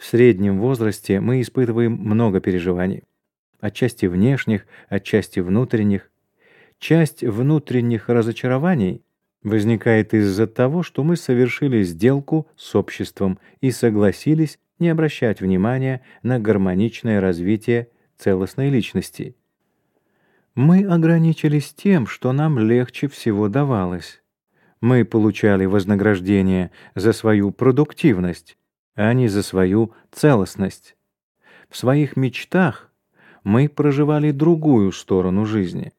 В среднем возрасте мы испытываем много переживаний. Отчасти внешних, отчасти внутренних. Часть внутренних разочарований возникает из-за того, что мы совершили сделку с обществом и согласились не обращать внимания на гармоничное развитие целостной личности. Мы ограничились тем, что нам легче всего давалось. Мы получали вознаграждение за свою продуктивность, а не за свою целостность. В своих мечтах мы проживали другую сторону жизни,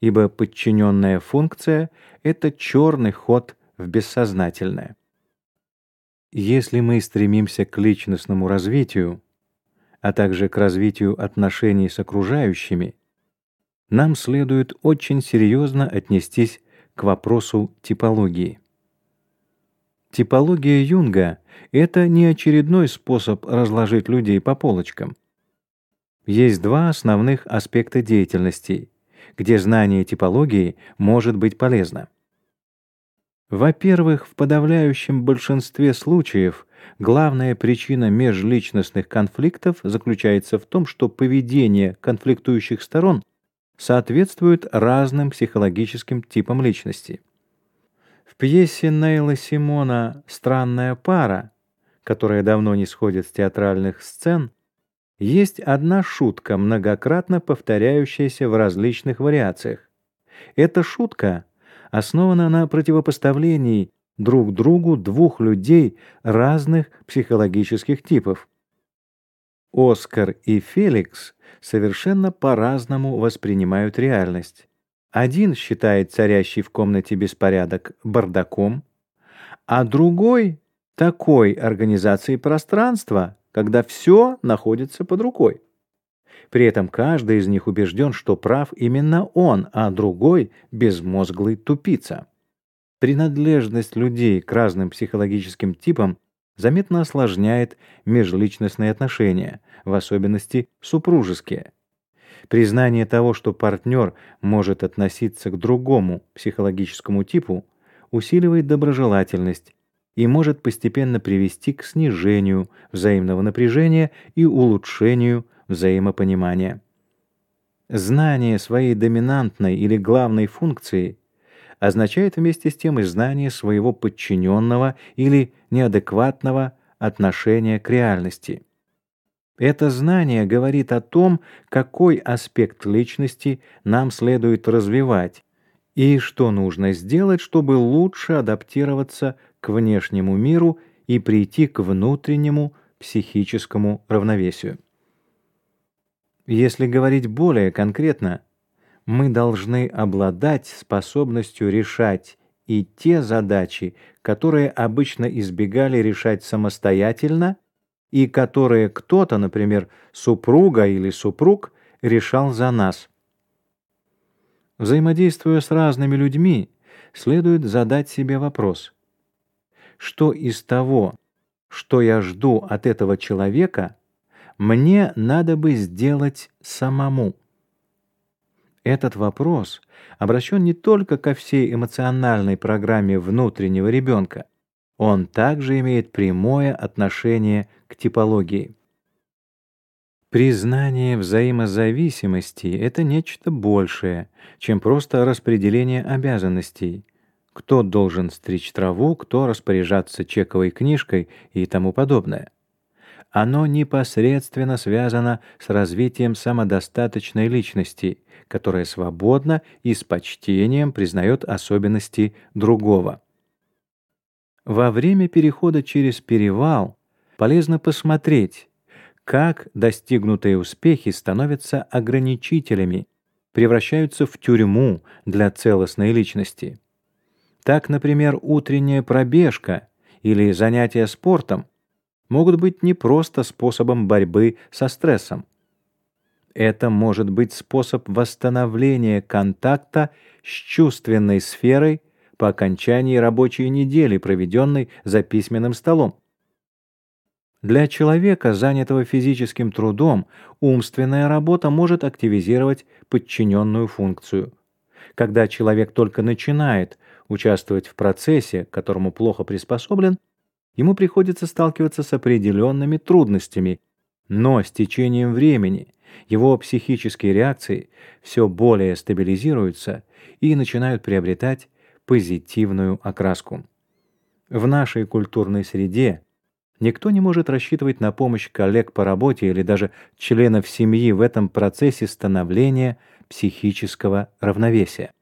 ибо подчиненная функция — это черный ход в бессознательное. Если мы стремимся к личностному развитию, а также к развитию отношений с окружающими, нам следует очень серьезно отнестись к вопросу типологии. Типология Юнга — это не очередной способ разложить людей по полочкам. Есть два основных аспекта деятельности, где знание типологии может быть полезно. Во-первых, в подавляющем большинстве случаев главная причина межличностных конфликтов заключается в том, что поведение конфликтующих сторон соответствует разным психологическим типам личности. В пьесе Нейла Симона «Странная пара», которая давно не сходит с театральных сцен, есть одна шутка, многократно повторяющаяся в различных вариациях. Эта шутка основана на противопоставлении друг другу двух людей разных психологических типов. Оскар и Феликс совершенно по-разному воспринимают реальность. Один считает царящий в комнате беспорядок бардаком, а другой — такой организацией пространства, когда все находится под рукой. При этом каждый из них убежден, что прав именно он, а другой — безмозглый тупица. Принадлежность людей к разным психологическим типам заметно осложняет межличностные отношения, в особенности супружеские. Признание того, что партнер может относиться к другому психологическому типу, усиливает доброжелательность и может постепенно привести к снижению взаимного напряжения и улучшению взаимопонимания. Знание своей доминантной или главной функции означает вместе с тем и знание своего подчиненного или неадекватного отношения к реальности. Это знание говорит о том, какой аспект личности нам следует развивать и что нужно сделать, чтобы лучше адаптироваться к внешнему миру и прийти к внутреннему психическому равновесию. Если говорить более конкретно, мы должны обладать способностью решать и те задачи, которые обычно избегали решать самостоятельно, и которые кто-то, например, супруга или супруг, решал за нас. Взаимодействуя с разными людьми, следует задать себе вопрос: что из того, что я жду от этого человека, мне надо бы сделать самому. Этот вопрос обращен не только ко всей эмоциональной программе внутреннего ребенка, он также имеет прямое отношение к типологии. Признание взаимозависимости — это нечто большее, чем просто распределение обязанностей. Кто должен стричь траву, кто распоряжаться чековой книжкой и тому подобное оно непосредственно связано с развитием самодостаточной личности, которая свободно и с почтением признает особенности другого. Во время перехода через перевал полезно посмотреть, как достигнутые успехи становятся ограничителями, превращаются в тюрьму для целостной личности. Так, например, утренняя пробежка или занятия спортом могут быть не просто способом борьбы со стрессом. Это может быть способ восстановления контакта с чувственной сферой по окончании рабочей недели, проведенной за письменным столом. Для человека, занятого физическим трудом, умственная работа может активизировать подчиненную функцию. Когда человек только начинает участвовать в процессе, к которому плохо приспособлен, ему приходится сталкиваться с определенными трудностями, но с течением времени его психические реакции все более стабилизируются и начинают приобретать позитивную окраску. В нашей культурной среде никто не может рассчитывать на помощь коллег по работе или даже членов семьи в этом процессе становления психического равновесия.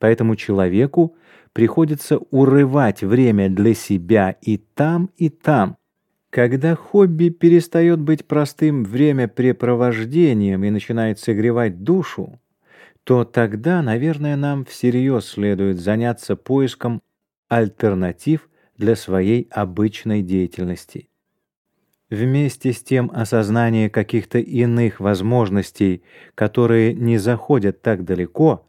Поэтому человеку приходится урывать время для себя и там, и там. Когда хобби перестает быть простым времяпрепровождением и начинает согревать душу, то тогда, наверное, нам всерьез следует заняться поиском альтернатив для своей обычной деятельности. Вместе с тем осознание каких-то иных возможностей, которые не заходят так далеко,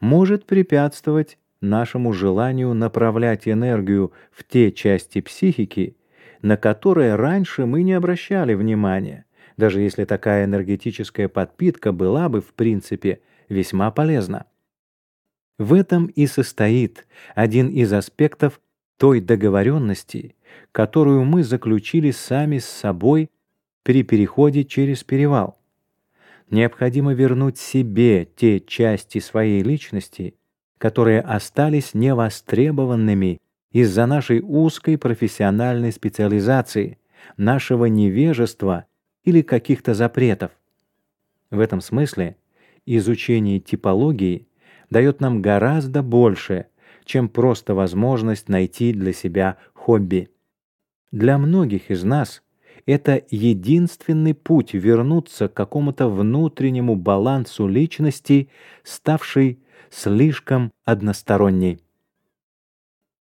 может препятствовать нашему желанию направлять энергию в те части психики, на которые раньше мы не обращали внимания, даже если такая энергетическая подпитка была бы в принципе весьма полезна. В этом и состоит один из аспектов той договоренности, которую мы заключили сами с собой при переходе через перевал. Необходимо вернуть себе те части своей личности, которые остались невостребованными из-за нашей узкой профессиональной специализации, нашего невежества или каких-то запретов. В этом смысле изучение типологии дает нам гораздо больше, чем просто возможность найти для себя хобби. Для многих из нас это единственный путь вернуться к какому-то внутреннему балансу личности, ставшей слишком односторонней.